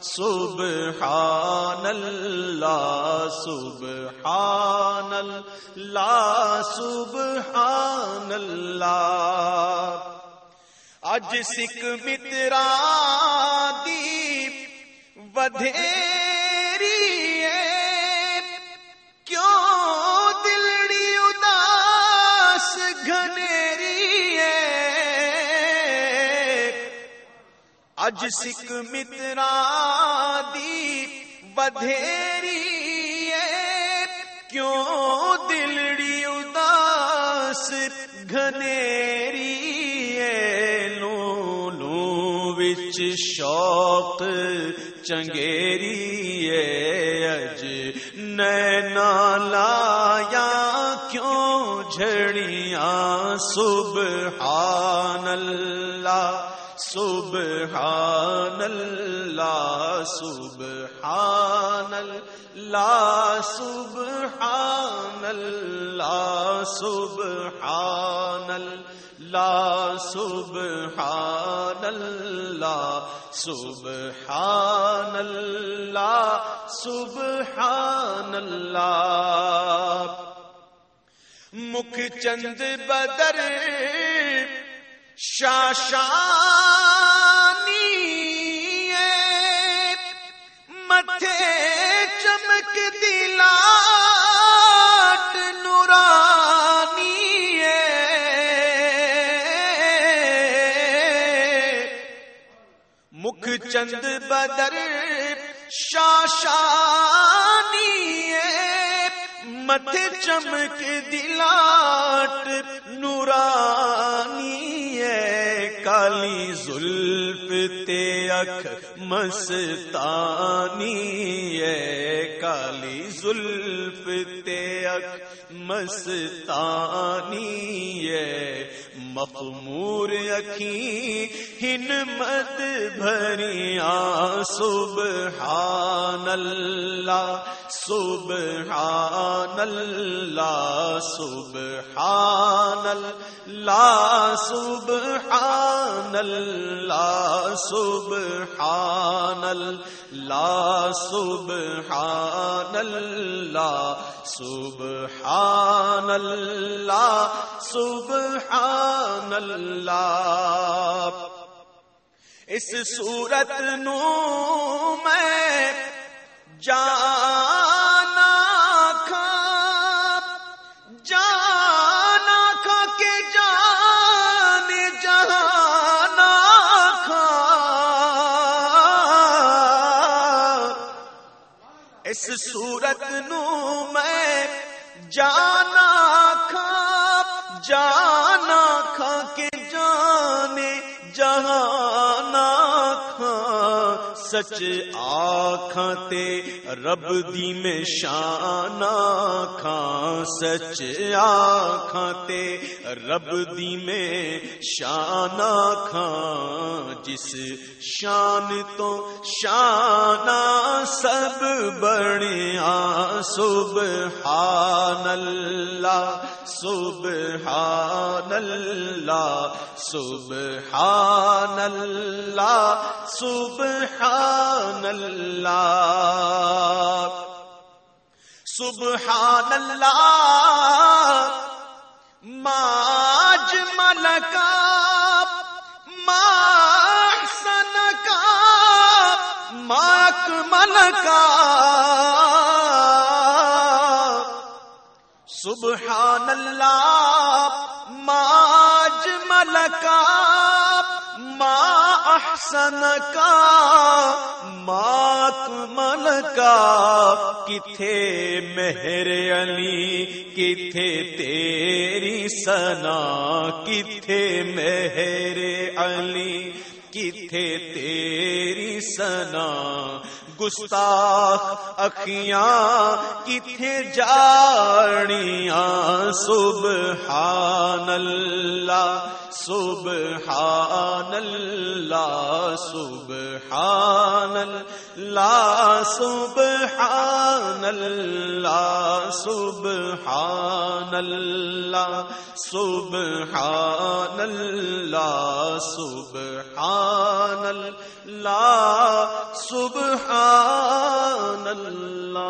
سبحان اللہ سبحان اللہ سبحان اللہ اج سکھ مترا دیپ ودھے اج سکھ مترا دی بدھیری کیوں دلڑی اداس گھنیری وچ شوق چنگیری اج نینا لایا کیوں جھڑیاں؟ سبحان اللہ۔ سبحان اللہ سبحان اللہ سبحان اللہ سبحان اللہ سبحان اللہ سبحان اللہ سبحان اللہ مکھ چند بدر شاشانی متھے چمک دلا نورانی مکھ چند بدر شاشا متھے چمک دلاٹ، نورانی ہے کالی زلف تے اکھ مستانی ہے کالی زلف تے اکھ مستانی ہے مخمور اکھی ہن مد بھریاں، سبحان اللہ۔ سبحان اللہ سبحان اللہ سبحان اللہ سبحان اللہ سبحان اللہ سبحان اللہ سبحان اللہ اس صورت نو میں جانا کھا جانا کھا کے جان جانا کھا اس صورت نو میں جانا کھا جانا کھا کے جانے جہانا سچ تے رب دی میں شان کھاں سچ تے رب دی میں شان کھاں جس شان تو شان سب بڑیا سبحان اللہ۔ سبحان اللہ سبحان اللہ سبحان اللہ سبحان اللہ ماج ملکا ماسن کا ماک ملکا سبحان اللہ ماج ملکا احسن کا مات مل کا کتھے مہر علی، کتھے تیری سنا کتھے مہر علی، کتھے تیری سنا گستاخ اکھیاں کتھے جاڑیاں؟ سبحان اللہ سبحان اللہ سبحان اللہ سبحان اللہ سبحان اللہ سبحان اللہ سبحان اللہ سبحان اللہ